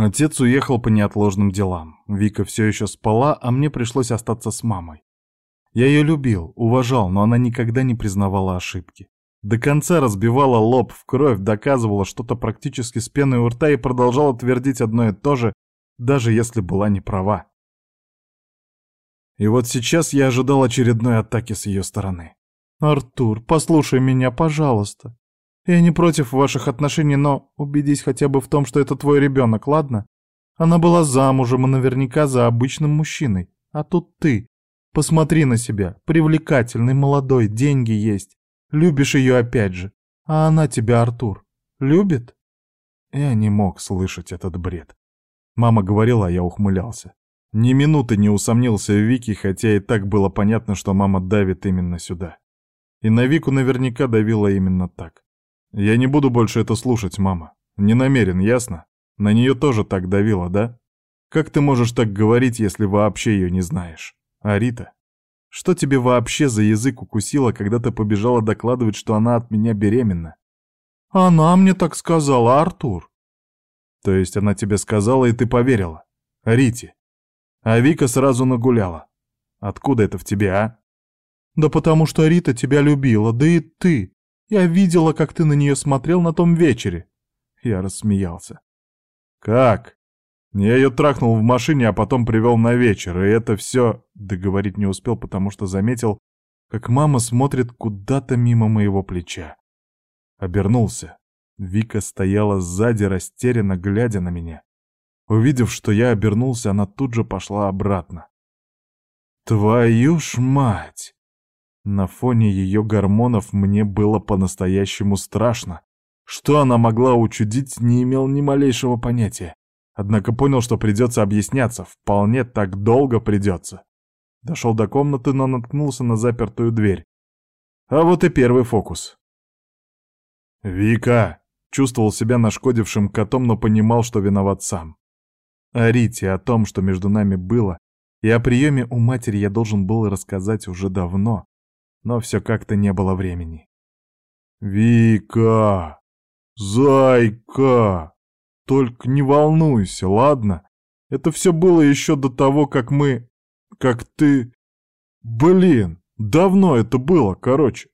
Отец уехал по неотложным делам. Вика все еще спала, а мне пришлось остаться с мамой. Я ее любил, уважал, но она никогда не признавала ошибки. До конца разбивала лоб в кровь, доказывала что-то практически с пеной у рта и продолжала твердить одно и то же, даже если была не права. И вот сейчас я ожидал очередной атаки с ее стороны. «Артур, послушай меня, пожалуйста. Я не против ваших отношений, но убедись хотя бы в том, что это твой ребенок, ладно? Она была замужем и наверняка за обычным мужчиной. А тут ты. Посмотри на себя. Привлекательный, молодой, деньги есть. Любишь ее опять же. А она тебя, Артур, любит? Я не мог слышать этот бред. Мама говорила, а я ухмылялся. Ни минуты не усомнился в Вики, хотя и так было понятно, что мама давит именно сюда. И на Вику наверняка давила именно так. «Я не буду больше это слушать, мама. Не намерен, ясно? На нее тоже так давило, да? Как ты можешь так говорить, если вообще ее не знаешь? А Рита? Что тебе вообще за язык укусила, когда ты побежала докладывать, что она от меня беременна?» «Она мне так сказала, Артур». «То есть она тебе сказала, и ты поверила? Рити? А Вика сразу нагуляла. «Откуда это в тебе, а?» «Да потому что Рита тебя любила, да и ты. Я видела, как ты на нее смотрел на том вечере. Я рассмеялся. Как? Я ее трахнул в машине, а потом привел на вечер, и это все... Договорить не успел, потому что заметил, как мама смотрит куда-то мимо моего плеча. Обернулся. Вика стояла сзади, растерянно глядя на меня. Увидев, что я обернулся, она тут же пошла обратно. «Твою ж мать!» На фоне ее гормонов мне было по-настоящему страшно. Что она могла учудить, не имел ни малейшего понятия. Однако понял, что придется объясняться, вполне так долго придется. Дошел до комнаты, но наткнулся на запертую дверь. А вот и первый фокус. «Вика!» — чувствовал себя нашкодившим котом, но понимал, что виноват сам. О Рите, о том, что между нами было, и о приеме у матери я должен был рассказать уже давно но все как-то не было времени. «Вика! Зайка! Только не волнуйся, ладно? Это все было еще до того, как мы... как ты... Блин, давно это было, короче!»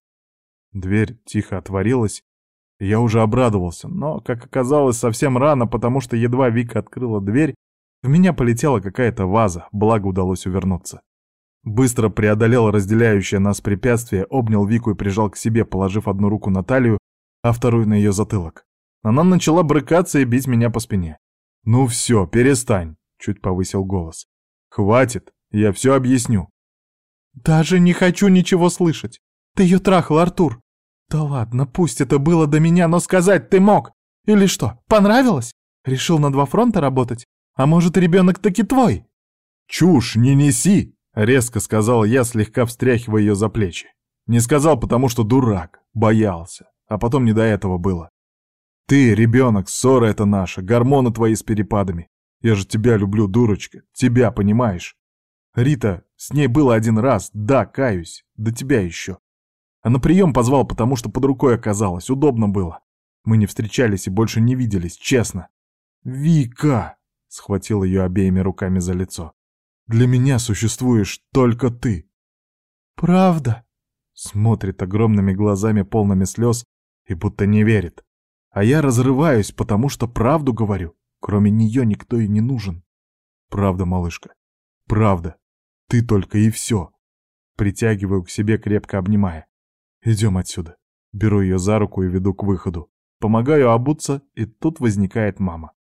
Дверь тихо отворилась, и я уже обрадовался, но, как оказалось, совсем рано, потому что едва Вика открыла дверь, в меня полетела какая-то ваза, благо удалось увернуться. Быстро преодолел разделяющее нас препятствие, обнял Вику и прижал к себе, положив одну руку на талию, а вторую на ее затылок. Она начала брыкаться и бить меня по спине. «Ну все, перестань!» — чуть повысил голос. «Хватит, я все объясню». «Даже не хочу ничего слышать! Ты ее трахал, Артур!» «Да ладно, пусть это было до меня, но сказать ты мог! Или что, понравилось? Решил на два фронта работать? А может, ребенок таки твой?» «Чушь не неси!» Резко сказал я, слегка встряхивая ее за плечи. Не сказал, потому что дурак, боялся. А потом не до этого было. Ты, ребенок, ссора это наша, гормоны твои с перепадами. Я же тебя люблю, дурочка, тебя, понимаешь? Рита, с ней было один раз, да, каюсь, до да тебя еще. А на прием позвал, потому что под рукой оказалось, удобно было. Мы не встречались и больше не виделись, честно. «Вика!» — схватил ее обеими руками за лицо. Для меня существуешь только ты!» «Правда?» Смотрит огромными глазами, полными слез, и будто не верит. А я разрываюсь, потому что правду говорю. Кроме нее никто и не нужен. Правда, малышка. Правда. Ты только и все. Притягиваю к себе, крепко обнимая. Идем отсюда. Беру ее за руку и веду к выходу. Помогаю обуться, и тут возникает мама.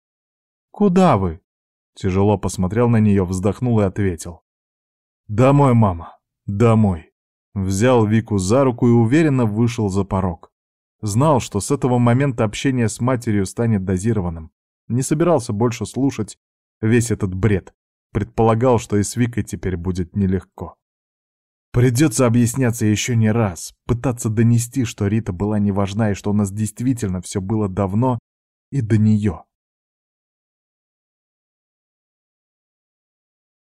«Куда вы?» Тяжело посмотрел на нее, вздохнул и ответил. «Домой, мама, домой!» Взял Вику за руку и уверенно вышел за порог. Знал, что с этого момента общение с матерью станет дозированным. Не собирался больше слушать весь этот бред. Предполагал, что и с Викой теперь будет нелегко. Придется объясняться еще не раз, пытаться донести, что Рита была неважна и что у нас действительно все было давно и до нее.